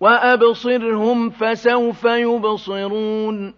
وأبصرهم فسوف يبصرون